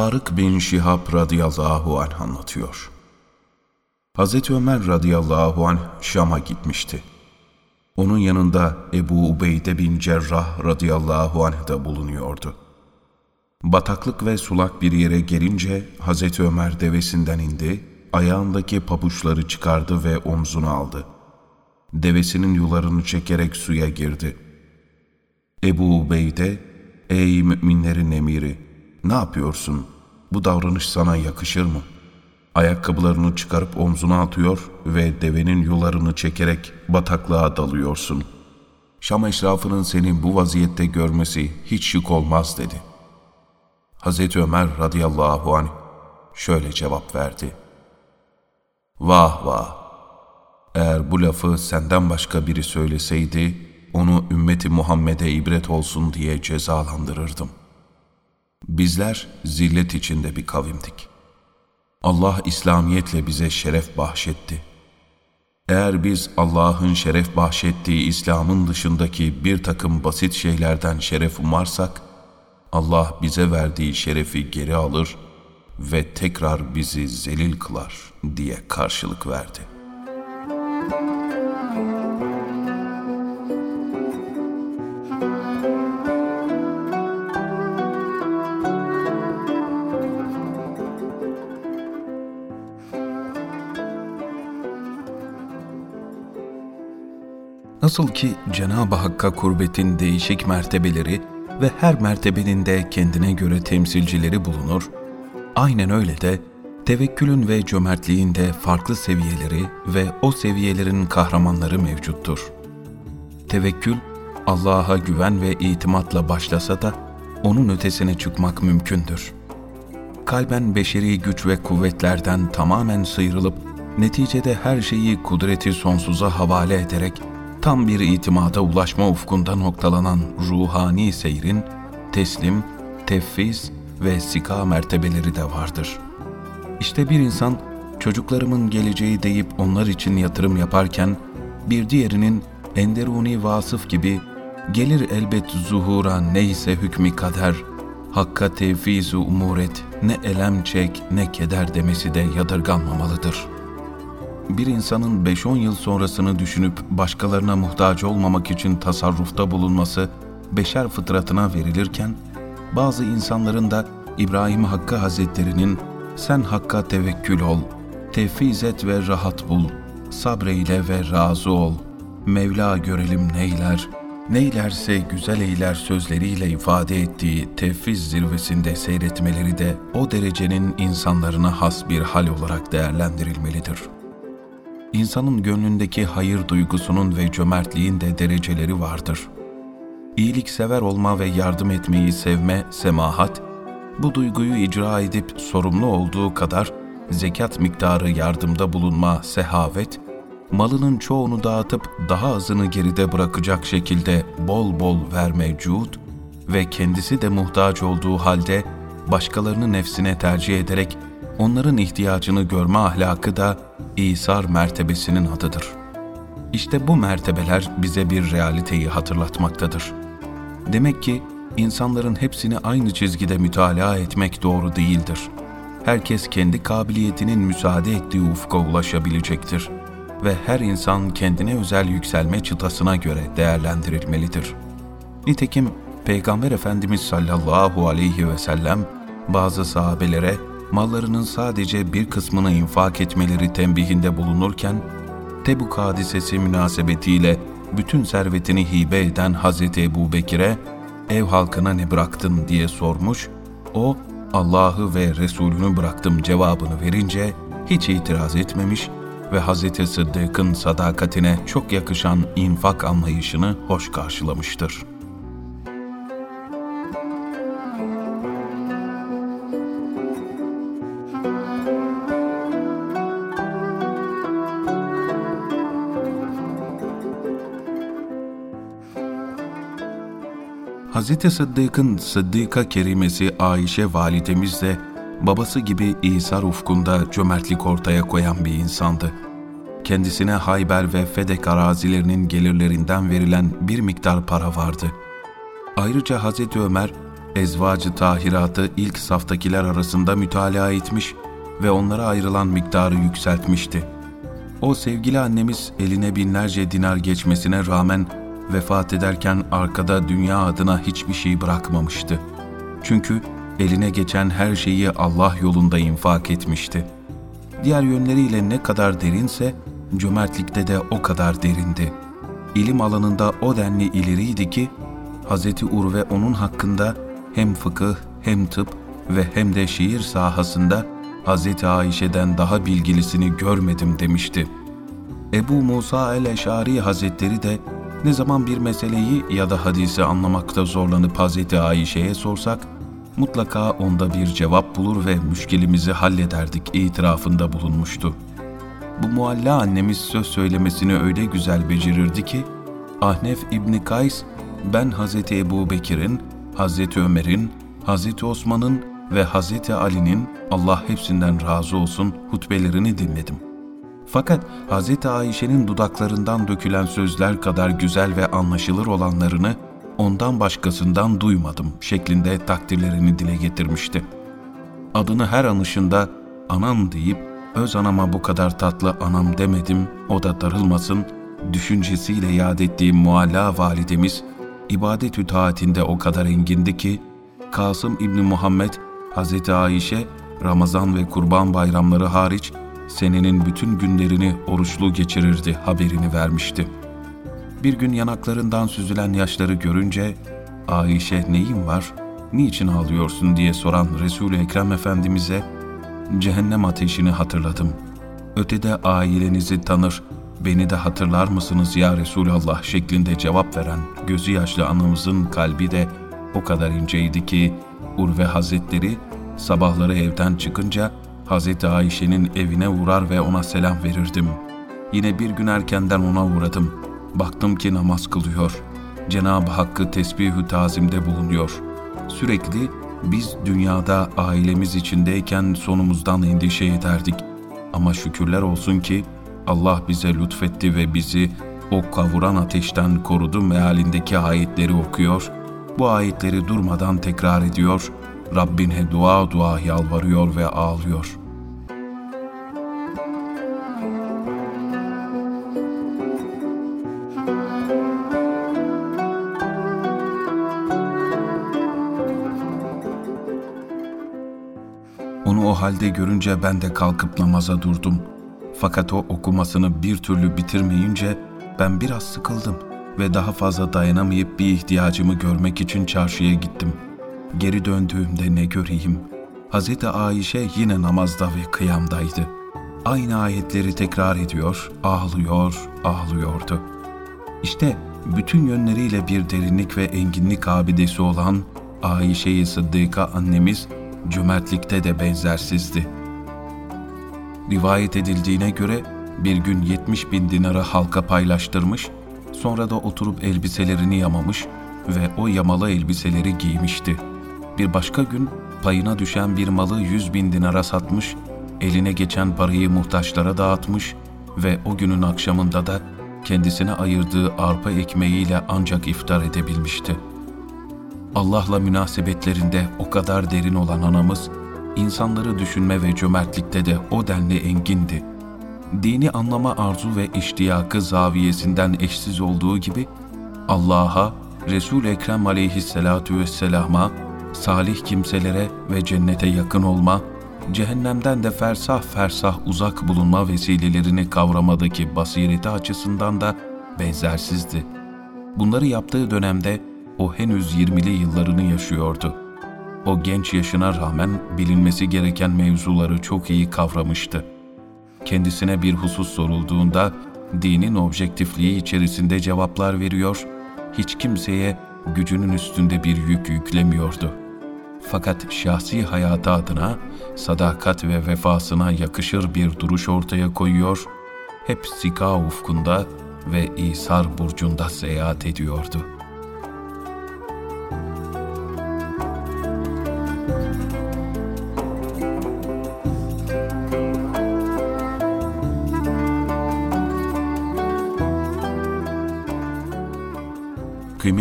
Tarık bin Şihab radıyallahu anh anlatıyor. Hazreti Ömer radıyallahu anh Şam'a gitmişti. Onun yanında Ebu Ubeyde bin Cerrah radıyallahu anh da bulunuyordu. Bataklık ve sulak bir yere gelince Hazreti Ömer devesinden indi, ayağındaki pabuçları çıkardı ve omzuna aldı. Devesinin yularını çekerek suya girdi. Ebu Ubeyde, ''Ey müminlerin emiri, ne yapıyorsun? Bu davranış sana yakışır mı?'' Ayakkabılarını çıkarıp omzuna atıyor ve devenin yularını çekerek bataklığa dalıyorsun. Şam eşrafının seni bu vaziyette görmesi hiç şık olmaz dedi. Hazreti Ömer radıyallahu anh şöyle cevap verdi. Vah vah! Eğer bu lafı senden başka biri söyleseydi, onu ümmeti Muhammed'e ibret olsun diye cezalandırırdım. Bizler zillet içinde bir kavimdik. Allah İslamiyetle bize şeref bahşetti. Eğer biz Allah'ın şeref bahşettiği İslam'ın dışındaki bir takım basit şeylerden şeref umarsak, Allah bize verdiği şerefi geri alır ve tekrar bizi zelil kılar diye karşılık verdi. Nasıl ki Cenab-ı Hakk'a kurbetin değişik mertebeleri ve her mertebenin de kendine göre temsilcileri bulunur, aynen öyle de tevekkülün ve cömertliğin de farklı seviyeleri ve o seviyelerin kahramanları mevcuttur. Tevekkül, Allah'a güven ve itimatla başlasa da onun ötesine çıkmak mümkündür. Kalben beşeri güç ve kuvvetlerden tamamen sıyrılıp, neticede her şeyi kudreti sonsuza havale ederek tam bir itimada ulaşma ufkunda noktalanan ruhani seyrin teslim, tefviz ve sika mertebeleri de vardır. İşte bir insan çocuklarımın geleceği deyip onlar için yatırım yaparken bir diğerinin enderuni vasıf gibi gelir elbet zuhura neyse hükmü kader, hakka tevfizu umuret, ne elem çek ne keder demesi de yadırganmamalıdır.'' Bir insanın 5-10 yıl sonrasını düşünüp başkalarına muhtaç olmamak için tasarrufta bulunması beşer fıtratına verilirken, bazı insanların da İbrahim Hakkı Hazretleri'nin sen Hakk'a tevekkül ol, tevfiz et ve rahat bul, sabreyle ve razı ol, Mevla görelim neyler, neylerse güzel eyler sözleriyle ifade ettiği tevfiz zirvesinde seyretmeleri de o derecenin insanlarına has bir hal olarak değerlendirilmelidir.'' İnsanın gönlündeki hayır duygusunun ve cömertliğin de dereceleri vardır. İyiliksever olma ve yardım etmeyi sevme, semahat, bu duyguyu icra edip sorumlu olduğu kadar zekat miktarı yardımda bulunma, sehavet, malının çoğunu dağıtıp daha azını geride bırakacak şekilde bol bol verme cud ve kendisi de muhtaç olduğu halde başkalarını nefsine tercih ederek onların ihtiyacını görme ahlakı da İsar mertebesinin adıdır. İşte bu mertebeler bize bir realiteyi hatırlatmaktadır. Demek ki insanların hepsini aynı çizgide mütalaa etmek doğru değildir. Herkes kendi kabiliyetinin müsaade ettiği ufka ulaşabilecektir ve her insan kendine özel yükselme çıtasına göre değerlendirilmelidir. Nitekim Peygamber Efendimiz sallallahu aleyhi ve sellem bazı sahabelere mallarının sadece bir kısmını infak etmeleri tembihinde bulunurken, Tebuk hadisesi münasebetiyle bütün servetini hibe eden Hz. Ebu Bekir'e ev halkına ne bıraktın diye sormuş, o Allah'ı ve Resulünü bıraktım cevabını verince hiç itiraz etmemiş ve Hz. Sıddık'ın sadakatine çok yakışan infak anlayışını hoş karşılamıştır.'' Hz. Sıddık'ın Sıddıka kerimesi Ayşe validemiz de babası gibi İsa ufkunda cömertlik ortaya koyan bir insandı. Kendisine Hayber ve Fedek arazilerinin gelirlerinden verilen bir miktar para vardı. Ayrıca Hz. Ömer, ezvacı tahiratı ilk saftakiler arasında mütalaa etmiş ve onlara ayrılan miktarı yükseltmişti. O sevgili annemiz eline binlerce dinar geçmesine rağmen vefat ederken arkada dünya adına hiçbir şey bırakmamıştı. Çünkü eline geçen her şeyi Allah yolunda infak etmişti. Diğer yönleriyle ne kadar derinse cömertlikte de o kadar derindi. İlim alanında o denli ileriydi ki Hz. Urve onun hakkında hem fıkıh hem tıp ve hem de şiir sahasında Hz. Ayşe'den daha bilgilisini görmedim demişti. Ebu Musa el-Eşari Hazretleri de ne zaman bir meseleyi ya da hadisi anlamakta zorlanıp Hz. Ayşe'ye sorsak, mutlaka onda bir cevap bulur ve müşkilimizi hallederdik itirafında bulunmuştu. Bu mualla annemiz söz söylemesini öyle güzel becerirdi ki, Ahnef İbni Kays, ben Hz. Ebu Bekir'in, Hz. Ömer'in, Hz. Osman'ın ve Hz. Ali'nin Allah hepsinden razı olsun hutbelerini dinledim. Fakat Hz. Ayşe'nin dudaklarından dökülen sözler kadar güzel ve anlaşılır olanlarını ondan başkasından duymadım şeklinde takdirlerini dile getirmişti. Adını her anışında anam deyip öz anama bu kadar tatlı anam demedim o da darılmasın düşüncesiyle yad ettiğim mualla validemiz ibadetü taatinde o kadar engindi ki Kasım İbni Muhammed Hz. Ayşe Ramazan ve Kurban bayramları hariç senenin bütün günlerini oruçlu geçirirdi haberini vermişti. Bir gün yanaklarından süzülen yaşları görünce Ayşe neyin var, niçin ağlıyorsun diye soran Resul-i Ekrem Efendimiz'e cehennem ateşini hatırladım. Ötede ailenizi tanır, beni de hatırlar mısınız ya Resulallah şeklinde cevap veren gözü yaşlı anamızın kalbi de o kadar inceydi ki Urve Hazretleri sabahları evden çıkınca Hz. Ayşe'nin evine uğrar ve ona selam verirdim. Yine bir gün erkenden ona uğradım. Baktım ki namaz kılıyor. Cenab-ı Hakk'ı tesbihü tazimde bulunuyor. Sürekli biz dünyada ailemiz içindeyken sonumuzdan endişe ederdik. Ama şükürler olsun ki Allah bize lütfetti ve bizi o kavuran ateşten korudu mealindeki ayetleri okuyor, bu ayetleri durmadan tekrar ediyor, Rabbine dua dua yalvarıyor ve ağlıyor. Onu o halde görünce ben de kalkıp namaza durdum. Fakat o okumasını bir türlü bitirmeyince ben biraz sıkıldım ve daha fazla dayanamayıp bir ihtiyacımı görmek için çarşıya gittim. Geri döndüğümde ne göreyim? Hz. Ayşe yine namazda ve kıyamdaydı. Aynı ayetleri tekrar ediyor, ağlıyor, ağlıyordu. İşte bütün yönleriyle bir derinlik ve enginlik abidesi olan Ayşe-i Sıddıka annemiz cömertlikte de benzersizdi. Rivayet edildiğine göre bir gün 70 bin dinarı halka paylaştırmış, sonra da oturup elbiselerini yamamış ve o yamalı elbiseleri giymişti. Bir başka gün payına düşen bir malı 100 bin dinara satmış, eline geçen parayı muhtaçlara dağıtmış ve o günün akşamında da kendisine ayırdığı arpa ekmeğiyle ancak iftar edebilmişti. Allah'la münasebetlerinde o kadar derin olan anamız, insanları düşünme ve cömertlikte de o denli engindi. Dini anlama arzu ve iştiyakı zaviyesinden eşsiz olduğu gibi, Allah'a, Resul-i Ekrem aleyhissalatu vesselama, salih kimselere ve cennete yakın olma, cehennemden de fersah fersah uzak bulunma vesilelerini kavramadaki basireti açısından da benzersizdi. Bunları yaptığı dönemde o henüz 20'li yıllarını yaşıyordu. O genç yaşına rağmen bilinmesi gereken mevzuları çok iyi kavramıştı. Kendisine bir husus sorulduğunda dinin objektifliği içerisinde cevaplar veriyor, hiç kimseye gücünün üstünde bir yük yüklemiyordu. Fakat şahsi hayatı adına sadakat ve vefasına yakışır bir duruş ortaya koyuyor, hep sika ufkunda ve İsar burcunda seyahat ediyordu.''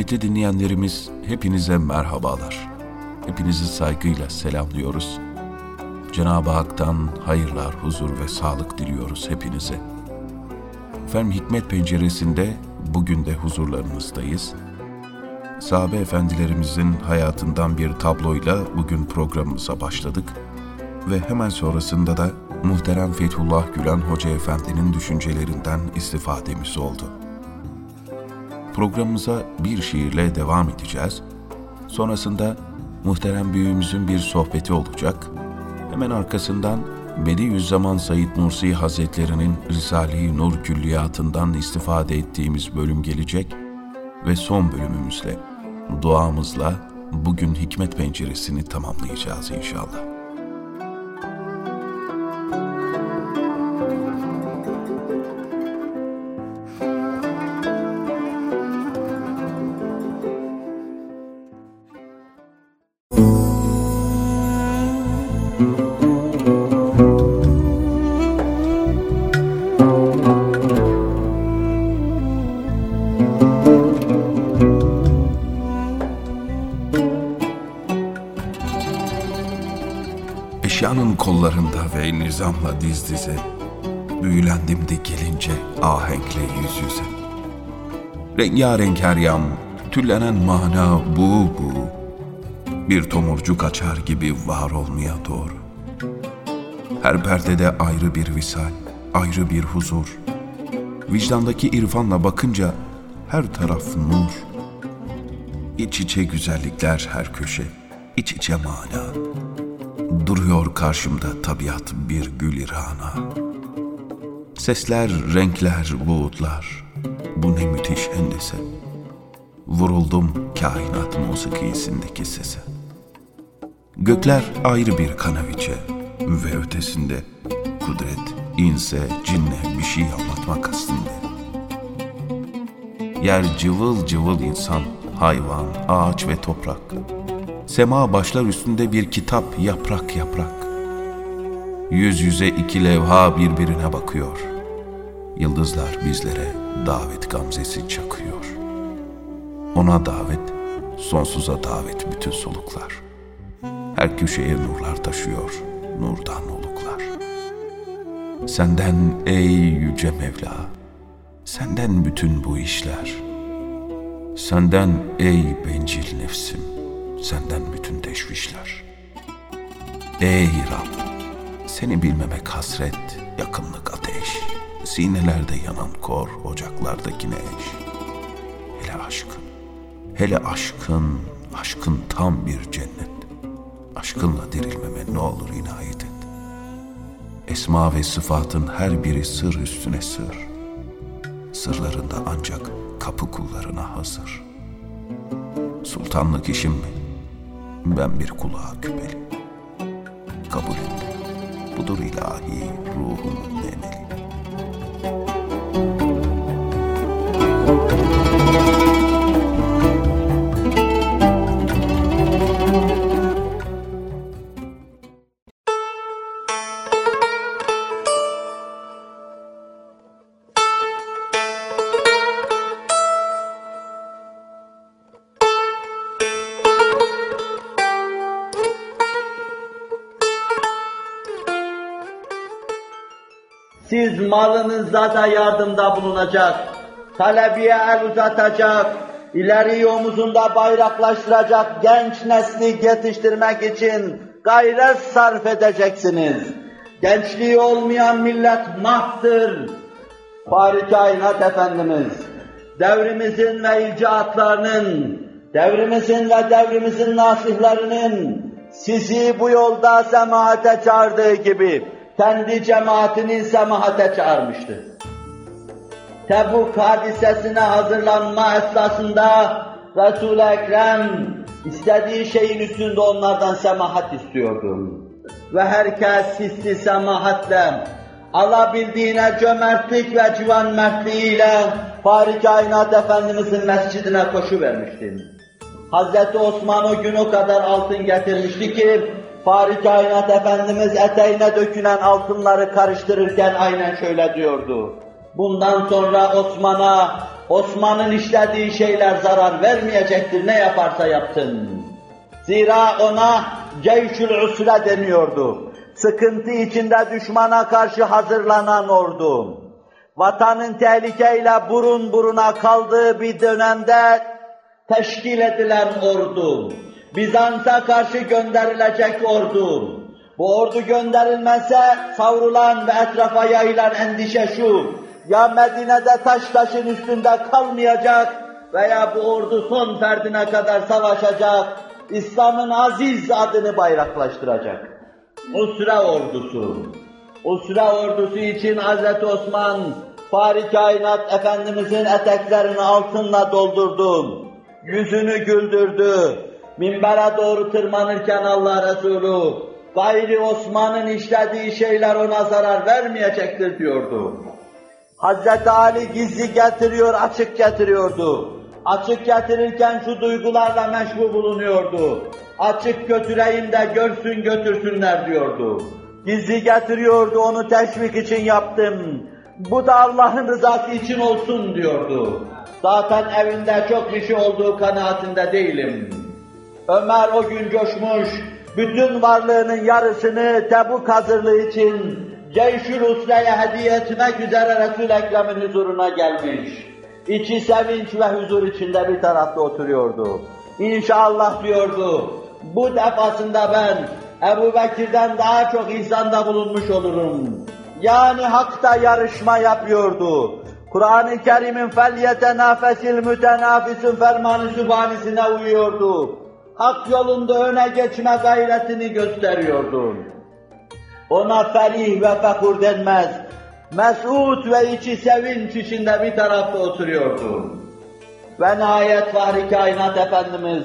Kıymetli dinleyenlerimiz hepinize merhabalar. hepinizi saygıyla selamlıyoruz. Cenab-ı Hak'tan hayırlar, huzur ve sağlık diliyoruz hepinize. Efendim Hikmet Penceresi'nde bugün de huzurlarınızdayız. Sahabe efendilerimizin hayatından bir tabloyla bugün programımıza başladık ve hemen sonrasında da muhterem Fethullah Gülen Hoca Efendi'nin düşüncelerinden istifademiz oldu. Programımıza bir şiirle devam edeceğiz. Sonrasında muhterem büyüğümüzün bir sohbeti olacak. Hemen arkasından Bediüzzaman Said Nursi Hazretlerinin Risale-i Nur külliyatından istifade ettiğimiz bölüm gelecek ve son bölümümüzle, duamızla bugün hikmet penceresini tamamlayacağız inşallah. Ve nizamla diz dize, Büyülendim de gelince ahenkle yüz yüze. Rengarenk her yan, tüllenen mana bu bu. Bir tomurcuk açar gibi var olmaya doğru. Her perdede ayrı bir visal, ayrı bir huzur. Vicdandaki irfanla bakınca her taraf nur. İç içe güzellikler her köşe, iç içe mana. Duruyor karşımda tabiat bir gül irhana. Sesler, renkler, buğutlar. Bu ne müthiş endese. Vuruldum kainat musikisindeki sese. Gökler ayrı bir kanaviçe ve ötesinde kudret, inse, cinne bir şey anlatmak aslında. Yer cıvıl cıvıl insan, hayvan, ağaç ve toprak. Sema başlar üstünde bir kitap yaprak yaprak. Yüz yüze iki levha birbirine bakıyor. Yıldızlar bizlere davet gamzesi çakıyor. Ona davet, sonsuza davet bütün soluklar. Her köşeye nurlar taşıyor, nurdan oluklar. Senden ey yüce Mevla, senden bütün bu işler. Senden ey bencil nefsim, senden bütün teşvişler. Ey Rab, seni bilmemek hasret, yakınlık ateş, sinelerde yanan kor, ocaklardaki eş. Hele aşkın, hele aşkın, aşkın tam bir cennet. Aşkınla dirilmeme ne olur inayet et. Esma ve sıfatın her biri sır üstüne sır. Sırlarında ancak kapı kullarına hazır. Sultanlık işim mi? Ben bir kulağa küpeli. Kabul et. Budur ilahi ruhumun emeli. Malınızda da yardımda bulunacak, talebiye el uzatacak, ileri omuzunda bayraklaştıracak genç nesli yetiştirmek için gayret sarf edeceksiniz. Gençliği olmayan millet mahtır. Fahri Kainat Efendimiz, devrimizin ve icraatlarının, devrimizin ve devrimizin nasihlerinin sizi bu yolda semahate çağırdığı gibi, kendi cemaatini semahate çağırmıştı. Tebuk hadisesine hazırlanma esnasında Resul-i Ekrem istediği şeyin üstünde onlardan semahat istiyordu. Ve herkes hissi semahatle, alabildiğine cömertlik ve civan mertliğiyle Fahri Kainat Efendimizin mescidine koşu vermişti. Hazreti Osman o gün o kadar altın getirmişti ki Fahri Kainat Efendimiz eteğine dökülen altınları karıştırırken aynen şöyle diyordu. Bundan sonra Osman'a, Osman'ın işlediği şeyler zarar vermeyecektir ne yaparsa yapsın. Zira ona ceyşül usre deniyordu. Sıkıntı içinde düşmana karşı hazırlanan ordu. Vatanın tehlikeyle burun buruna kaldığı bir dönemde teşkil edilen ordu. Bizans'a karşı gönderilecek ordu. Bu ordu gönderilmezse savrulan ve etrafa yayılan endişe şu, ya Medine'de taş taşın üstünde kalmayacak veya bu ordu son ferdine kadar savaşacak, İslam'ın aziz adını bayraklaştıracak. Usra ordusu. Usra ordusu için Hz. Osman, Fahri Kainat Efendimizin eteklerini altınla doldurdu. Yüzünü güldürdü. Minbere doğru tırmanırken Allah Resulü, gayri Osman'ın işlediği şeyler ona zarar vermeyecektir diyordu. Hazreti Ali gizli getiriyor, açık getiriyordu. Açık getirirken şu duygularla meşgul bulunuyordu. Açık götüreyim de görsün götürsünler diyordu. Gizli getiriyordu, onu teşvik için yaptım. Bu da Allah'ın rızası için olsun diyordu. Zaten evinde çok şey olduğu kanaatinde değilim. Ömer o gün coşmuş, bütün varlığının yarısını Tebuk hazırlığı için Ceyşül Usre'ye hediye etmek üzere Resul-i Ekrem'in huzuruna gelmiş. İçi sevinç ve huzur içinde bir tarafta oturuyordu. İnşallah diyordu, bu defasında ben Ebu Bekir'den daha çok ihsanda bulunmuş olurum. Yani hakta yarışma yapıyordu. Kur'an-ı Kerim'in فَلْيَتَنَافَسِ الْمُتَنَافِسُ fermanı sübhanisine uyuyordu. Hak yolunda öne geçme gayretini gösteriyordu. Ona ferih ve fekur denmez. Mesut ve içi sevinç içinde bir tarafta oturuyordu. Ve nihayet Fahri Kainat Efendimiz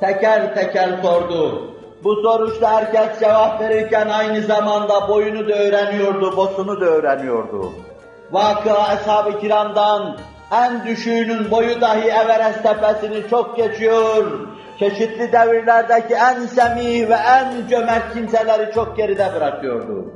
teker teker sordu. Bu soruşta herkes cevap verirken aynı zamanda boyunu da öğreniyordu, bosunu da öğreniyordu. Vakıa ashab-ı kiramdan en düşüğünün boyu dahi Everest tepesini çok geçiyor, çeşitli devirlerdeki en semih ve en cömert kimseleri çok geride bırakıyordu.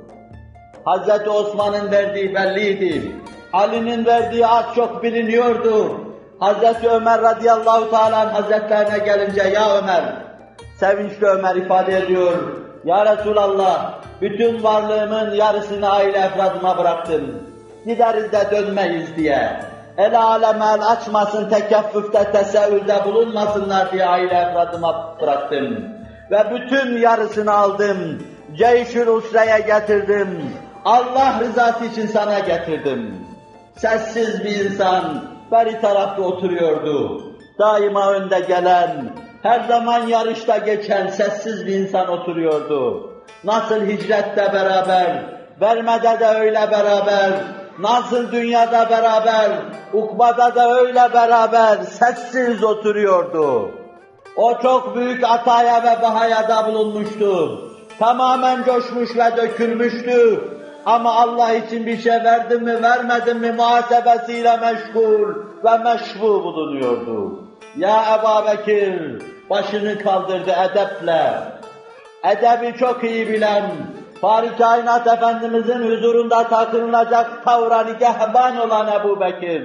Hz. Osman'ın verdiği belliydi. Ali'nin verdiği az çok biliniyordu. Hz. Ömer radıyallahu teala hazretlerine gelince ya Ömer, sevinçli Ömer ifade ediyor. Ya Resulallah, bütün varlığımın yarısını aile efradıma bıraktım. Gideriz de dönmeyiz diye. El alem el açmasın, tekeffüfte, tesevvülde bulunmasınlar diye aile efradıma bıraktım. Ve bütün yarısını aldım. Ceyşül Usre'ye getirdim. Allah rızası için sana getirdim. Sessiz bir insan beri tarafta oturuyordu. Daima önde gelen, her zaman yarışta geçen sessiz bir insan oturuyordu. Nasıl hicrette beraber, vermede de öyle beraber, nasıl dünyada beraber, ukbada da öyle beraber sessiz oturuyordu. O çok büyük ataya ve bahayada bulunmuştu. Tamamen coşmuş ve dökülmüştü. Ama Allah için bir şey verdim mi vermedim mi muhasebesiyle meşgul ve meşbu bulunuyordu. Ya Ebu Bekir başını kaldırdı edeple. Edebi çok iyi bilen, Fahri Kainat Efendimizin huzurunda takınılacak tavra nigahban olan Ebu Bekir.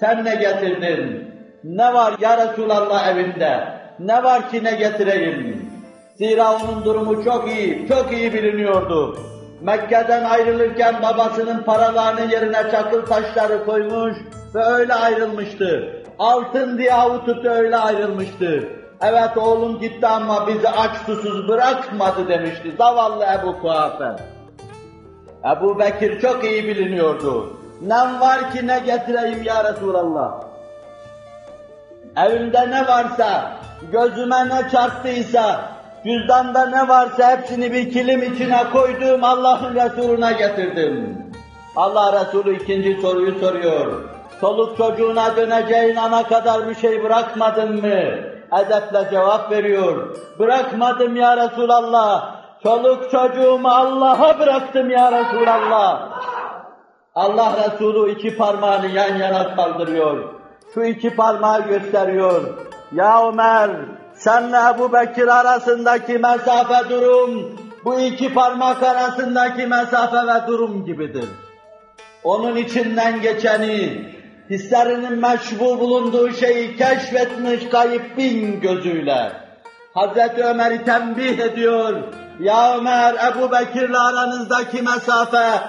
Sen ne getirdin? Ne var ya Resulallah evinde? Ne var ki ne getireyim? Zira onun durumu çok iyi, çok iyi biliniyordu. Mekke'den ayrılırken babasının paralarının yerine çakıl taşları koymuş ve öyle ayrılmıştı. Altın diye avutup öyle ayrılmıştı. Evet oğlum gitti ama bizi aç susuz bırakmadı demişti zavallı Ebu Kuhafe. Ebu Bekir çok iyi biliniyordu. Ne var ki ne getireyim ya Resulallah. Evimde ne varsa, gözüme ne çarptıysa, cüzdanda ne varsa hepsini bir kilim içine koydum, Allah'ın Resulüne getirdim. Allah Resulü ikinci soruyu soruyor. Soluk çocuğuna döneceğin ana kadar bir şey bırakmadın mı? Edeple cevap veriyor. Bırakmadım ya Resulallah. Çoluk çocuğumu Allah'a bıraktım ya Resulallah. Allah Resulü iki parmağını yan yana kaldırıyor. Şu iki parmağı gösteriyor. Ya Ömer, senle Ebu Bekir arasındaki mesafe durum, bu iki parmak arasındaki mesafe ve durum gibidir. Onun içinden geçeni, hislerinin meşbu bulunduğu şeyi keşfetmiş kayıp bin gözüyle. Hazreti Ömer'i tembih ediyor. Ya Ömer, Ebu Bekir'le aranızdaki mesafe,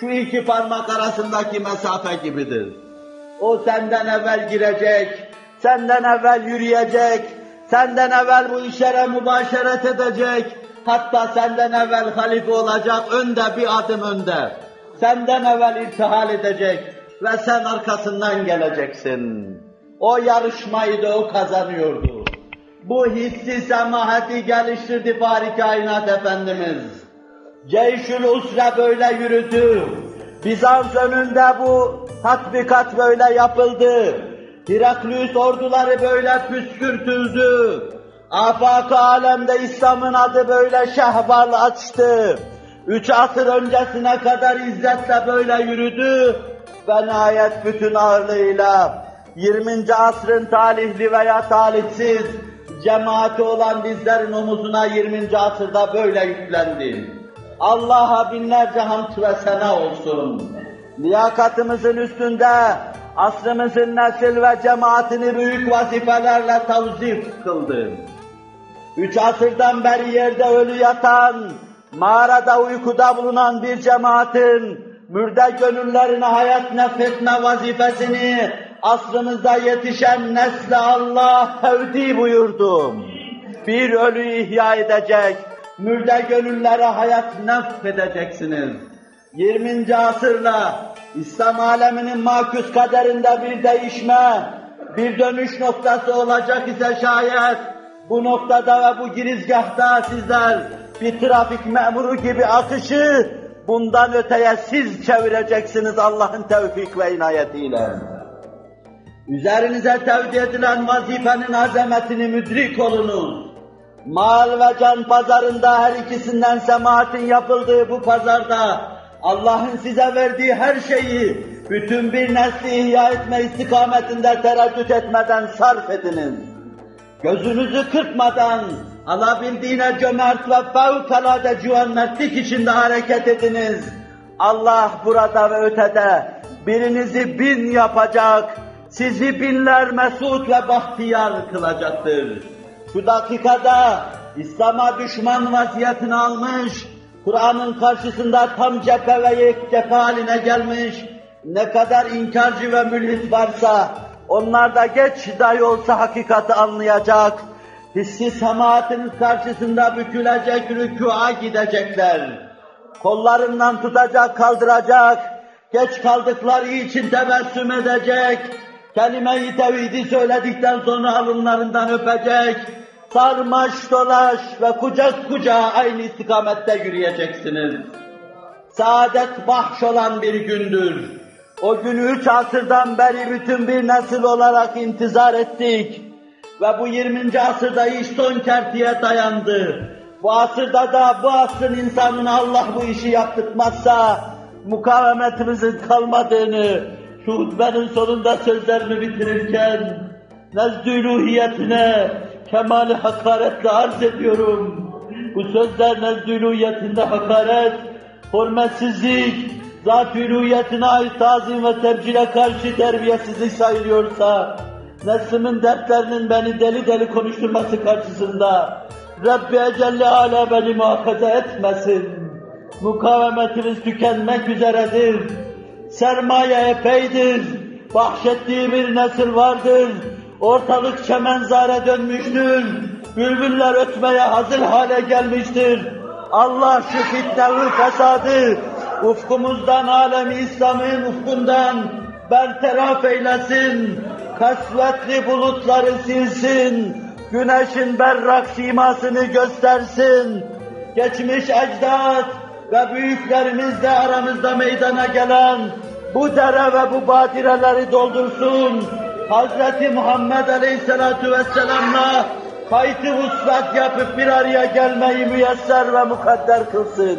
şu iki parmak arasındaki mesafe gibidir. O senden evvel girecek, senden evvel yürüyecek, senden evvel bu işlere mübaşeret edecek, hatta senden evvel halife olacak, önde bir adım önde. Senden evvel irtihal edecek ve sen arkasından geleceksin. O yarışmayı da o kazanıyordu. Bu hissi semahati geliştirdi Bari Kainat Efendimiz. Ceyşül Usre böyle yürüdü. Bizans önünde bu tatbikat böyle yapıldı. Heraklius orduları böyle püskürtüldü. Afak alemde İslam'ın adı böyle şehval açtı. Üç asır öncesine kadar izzetle böyle yürüdü ve nihayet bütün ağırlığıyla 20. asrın talihli veya talihsiz cemaati olan bizlerin omuzuna 20. asırda böyle yüklendi. Allah'a binlerce hamd ve sena olsun. Liyakatımızın üstünde asrımızın nesil ve cemaatini büyük vazifelerle tavzif kıldı. Üç asırdan beri yerde ölü yatan, mağarada uykuda bulunan bir cemaatin mürde gönüllerine hayat nefretme vazifesini asrımızda yetişen nesle Allah tevdi buyurdu. Bir ölü ihya edecek, mürde gönüllere hayat nefredeceksiniz. 20. asırla İslam aleminin makus kaderinde bir değişme, bir dönüş noktası olacak ise şayet bu noktada ve bu girizgahta sizler bir trafik memuru gibi akışı bundan öteye siz çevireceksiniz Allah'ın tevfik ve inayetiyle. Üzerinize tevdi edilen vazifenin azametini müdrik olunuz. Mal ve can pazarında her ikisinden semaatin yapıldığı bu pazarda Allah'ın size verdiği her şeyi bütün bir nesli ihya etme istikametinde tereddüt etmeden sarf ediniz. Gözünüzü kırpmadan alabildiğine cömert ve fevkalade cüvenmetlik içinde hareket ediniz. Allah burada ve ötede birinizi bin yapacak, sizi binler mesut ve bahtiyar kılacaktır. Şu dakikada İslam'a düşman vaziyetini almış, Kur'an'ın karşısında tam cephe ve yek haline gelmiş, ne kadar inkarcı ve mülhit varsa, onlar da geç dahi olsa hakikati anlayacak, hissi semaatinin karşısında bükülecek, rükûa gidecekler. Kollarından tutacak, kaldıracak, geç kaldıkları için tebessüm edecek, kelime-i tevhidi söyledikten sonra alınlarından öpecek, sarmaş dolaş ve kucak kucağa aynı istikamette yürüyeceksiniz. Saadet bahş olan bir gündür. O günü üç asırdan beri bütün bir nesil olarak intizar ettik. Ve bu 20. asırda iş son kertiye dayandı. Bu asırda da bu asrın insanına Allah bu işi yaptırmazsa mukavemetimizin kalmadığını şu hutbenin sonunda sözlerimi bitirirken nezdülühiyetine kemali hakaretle arz ediyorum. Bu sözler nezdülühiyetinde hakaret, hürmetsizlik, zat-ı ait tazim ve tebcile karşı terbiyesizlik sayılıyorsa, neslimin dertlerinin beni deli deli konuşturması karşısında Rabbi Ecelle Ala beni muhafaza etmesin. Mukavemetimiz tükenmek üzeredir. Sermaye epeydir. Bahşettiği bir nesil vardır. Ortalık çemenzare dönmüştür. Bülbüller ötmeye hazır hale gelmiştir. Allah şu fitne fesadı ufkumuzdan alemi İslam'ın ufkundan bertaraf eylesin kasvetli bulutları silsin, güneşin berrak simasını göstersin, geçmiş ecdat ve büyüklerimizle aramızda meydana gelen bu dere ve bu badireleri doldursun, Hz. Muhammed Aleyhisselatü Vesselam'la kayıtı yapıp bir araya gelmeyi müyesser ve mukadder kılsın.